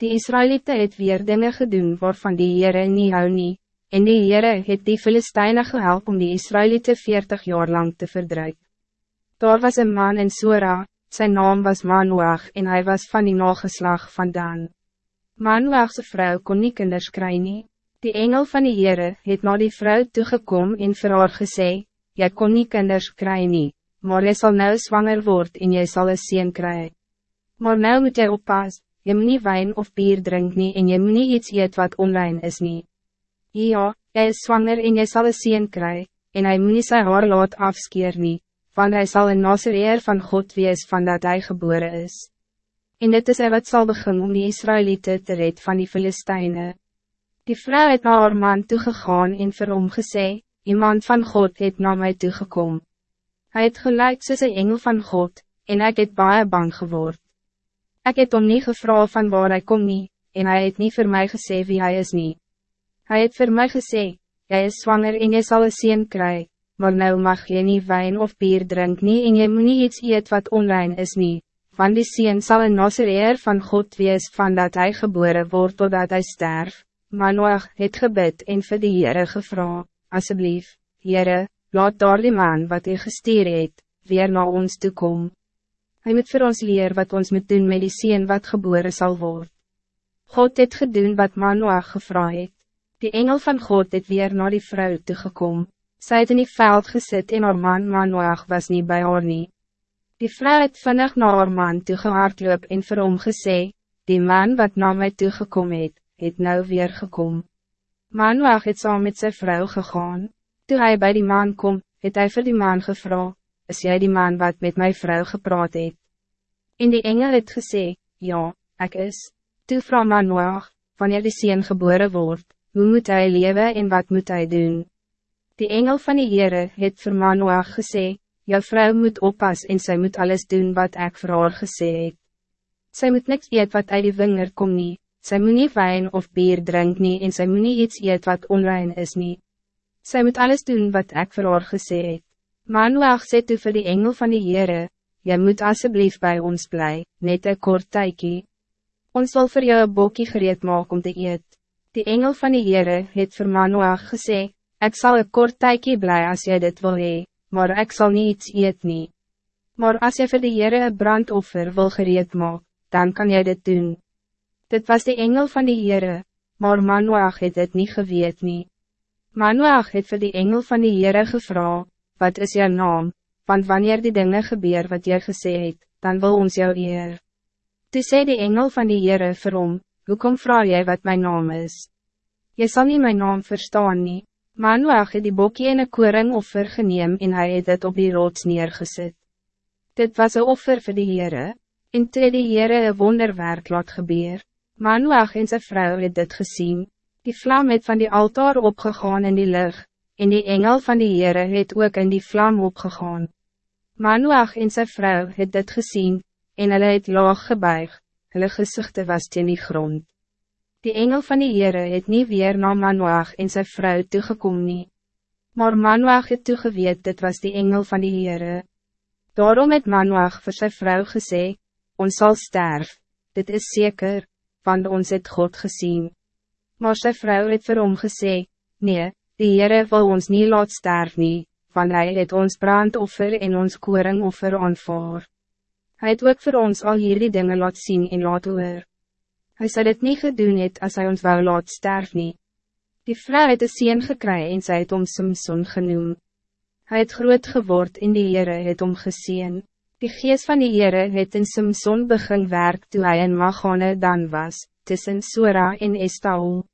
Die Israëlieten het weer dingen gedoen waarvan die Heere nie hou nie, en die Heere het die Filisteine gehelp om die Israëlieten 40 jaar lang te verdrijven. Daar was een man in Sora, zijn naam was Manoach en hij was van die nageslag van Dan. Manoachse vrouw kon nie kinders kry nie. Die engel van die Heere het na die vrouw toegekom en vir haar gesê, Jy kon nie kinders kry nie, maar jy sal nou zwanger word en jy sal een sien kry. Maar nou moet jy oppas, je moet niet wijn of bier drinken nie en je moet niet iets eet wat online is nie. Ja, jy is zwanger en jy sal een sien kry, en hy moet nie sy haar laat afskeer nie, want hy sal een nasereer van God wees van dat hij geboren is. En dit is hy wat zal begin om die Israëlieten te red van die Filisteine. Die vrou het na haar man toegegaan en vir hom gesê, iemand van God het na my toegekom. Hij het gelijk soos een engel van God, en ik het baie bang geword. Ik het om niet gevra van waar hij kom nie, en hij het niet voor mij gesê wie hij is nie. Hij het voor mij gesê, jij is zwanger en jy sal een sien kry, maar nou mag je niet wijn of bier drink nie en jy moet nie iets eet wat online is nie, want die sien sal een nasereer van God wees van dat hij geboren wordt totdat hij sterf. Maar Noach het gebed en vir die Heere gevra, asseblief, Heere, laat daar die man wat hy gestuur het, weer naar ons toe kom. Hij moet voor ons leer wat ons moet doen met die sien wat geboren zal worden. God het gedoen wat Manoach gevra het. Die engel van God het weer naar die vrouw toegekom. Sy het in die veld gezet en haar man Manoach was niet bij haar nie. Die vrouw het vinnig na haar man toegehardloop en vir hom gesê, die man wat na my toegekom het, het nou weer gekom. Manoach het saam met sy vrou gegaan. Toen hij bij die man kom, het hij voor die man gevra, is jij die man wat met mijn vrouw gepraat het? En die engel het gesê, ja, ik is. Toe vrouw Manoach, wanneer die sien geboren wordt, hoe moet hij leven en wat moet hij doen? Die engel van die Heere het vir Manoach gesê, jou vrouw moet oppas en zij moet alles doen wat ik voor haar gesê het. Sy moet niks eet wat uit die vinger kom nie, sy moet nie wijn of bier drink nie en sy moet nie iets eet wat onrein is nie. Sy moet alles doen wat ik voor haar gesê het. Manoach sê toe vir die engel van die Heere, Jy moet alsjeblieft bij ons blij, net een kort tykie. Ons zal voor jou een bokkie gereed maak om te eet. Die engel van die Heere het vir Manoach gesê, Ik zal een kort tykie blij als jy dit wil hee, maar ik zal niet iets eet nie. Maar als jy vir die Heere een brandoffer wil gereed maak, dan kan jy dit doen. Dit was de engel van die Heere, maar Manoach het dit niet geweet nie. Manoach het vir die engel van die Heere gevra, wat is jouw naam, want wanneer die dingen gebeur wat jy gesê het, dan wil ons jou eer. Toe sê die engel van die Heere vir hom, hoekom vraag jy wat mijn naam is? Jy sal niet mijn naam verstaan nie, Manoach het die bokkie en een koring offer geneem en hy het het op die rots neergesit. Dit was een offer voor die Heere, en toe die Heere een wonderwerk laat gebeur. Manoach en zijn vrouw het dit gezien. Die vlam het van die altaar opgegaan in die lucht, en die engel van die Heere het ook in die vlam opgegaan. Manoach en zijn vrouw het dit gezien, en hulle het laag gebuig, hulle gezichten was teen die grond. Die engel van die Heere het niet weer na Manoach en zijn vrouw toegekom nie. Maar Manoach het toegeweet dit was die engel van die Heere. Daarom het Manoach voor zijn vrouw gesê, ons zal sterf, dit is zeker, want ons het God gezien. Maar zijn vrouw het vir hom gesê, nee, Die Heere wil ons niet laat sterf nie, want hy het ons brandoffer en ons koringoffer aanvaar. Hij het ook voor ons al hierdie dingen laat zien en laat hoor. Hy sal dit nie gedoen het as hy ons wou laat sterf nie. Die vrou het een sien gekry en sy het om Simson genoem. Hij het groot geword en die Heere het om geseen. Die geest van die Heere het in Simson begin werk toe hy in Magane dan was, tussen Sora en Estaol.